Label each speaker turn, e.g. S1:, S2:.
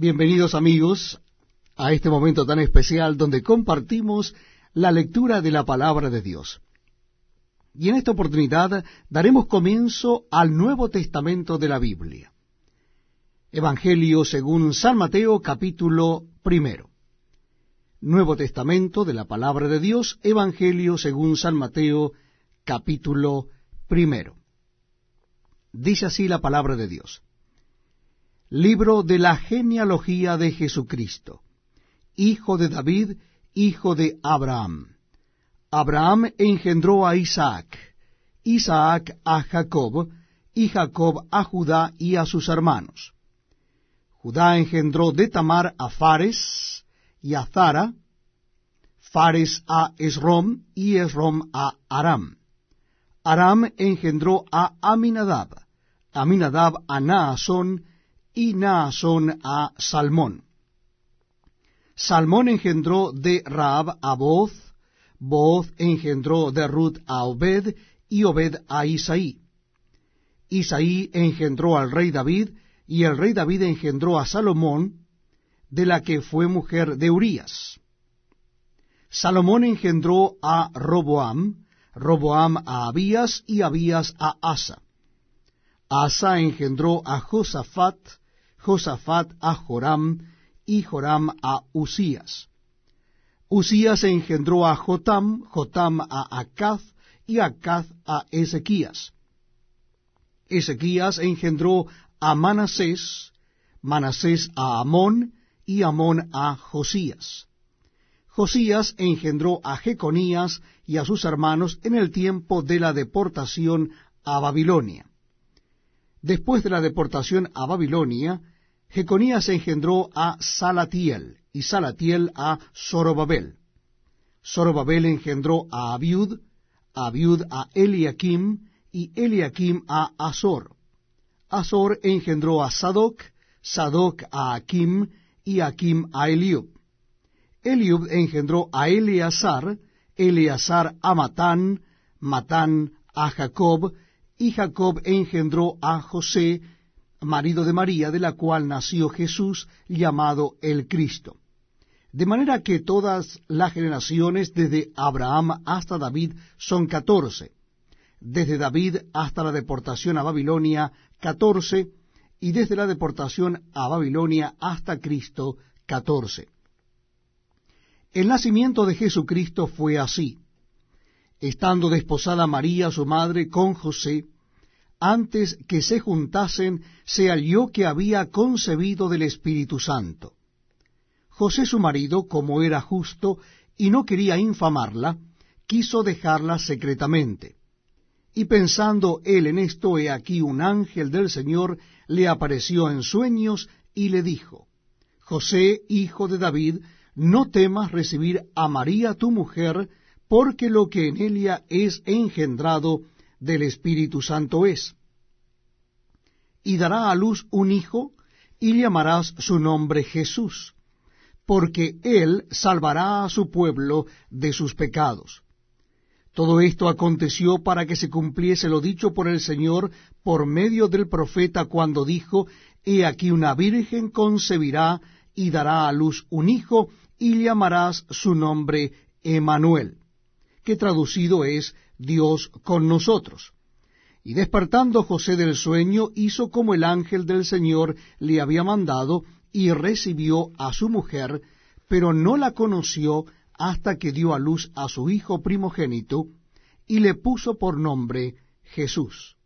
S1: Bienvenidos amigos a este momento tan especial donde compartimos la lectura de la palabra de Dios. Y en esta oportunidad daremos comienzo al Nuevo Testamento de la Biblia. Evangelio según San Mateo capítulo primero. Nuevo Testamento de la palabra de Dios, Evangelio según San Mateo capítulo primero. Dice así la palabra de Dios. Libro de la genealogía de Jesucristo, hijo de David, hijo de Abraham. Abraham engendró a Isaac, Isaac a Jacob, y Jacob a Judá y a sus hermanos. Judá engendró de Tamar a Fares y a Zara, Fares a Esrom y Esrom a Aram. Aram engendró a Aminadab, Aminadab a Naasón, y Naasón a Salmón. Salmón engendró de Raab a Boz, Boz engendró de Ruth a Obed, y Obed a Isaí. Isaí engendró al rey David, y el rey David engendró a Salomón, de la que fue mujer de Urías. Salomón engendró a Roboam, Roboam a Abías, y Abías a Asa. Asa engendró a Josafat, Josafat a Joram, y Joram a Usías. Usías engendró a Jotam, Jotam a Acaz, y Acaz a Ezequías. Ezequías engendró a Manasés, Manasés a Amón, y Amón a Josías. Josías engendró a Jeconías y a sus hermanos en el tiempo de la deportación a Babilonia. Después de la deportación a Babilonia, Jeconías engendró a Salatiel, y Salatiel a Zorobabel. Zorobabel engendró a Abiud, Abiud a Eliakim, y Eliakim a Azor. Azor engendró a Sadoc, Sadoc a Akim, y Akim a Eliub. Eliub engendró a Eleazar, Eleazar a Matán, Matán a Jacob, y Jacob engendró a José, marido de María, de la cual nació Jesús, llamado el Cristo. De manera que todas las generaciones desde Abraham hasta David son catorce, desde David hasta la deportación a Babilonia catorce, y desde la deportación a Babilonia hasta Cristo catorce. El nacimiento de Jesucristo fue así estando desposada María, su madre, con José, antes que se juntasen, se halló que había concebido del Espíritu Santo. José su marido, como era justo y no quería infamarla, quiso dejarla secretamente. Y pensando él en esto, he aquí un ángel del Señor le apareció en sueños y le dijo, José, hijo de David, no temas recibir a María tu mujer, porque lo que en ella es engendrado del Espíritu Santo es. Y dará a luz un hijo, y llamarás su nombre Jesús, porque él salvará a su pueblo de sus pecados. Todo esto aconteció para que se cumpliese lo dicho por el Señor por medio del profeta cuando dijo, He aquí una virgen concebirá y dará a luz un hijo, y llamarás su nombre Emanuel que traducido es Dios con nosotros. Y despertando José del sueño, hizo como el ángel del Señor le había mandado, y recibió a su mujer, pero no la conoció hasta que dio a luz a su hijo primogénito, y le puso por nombre Jesús.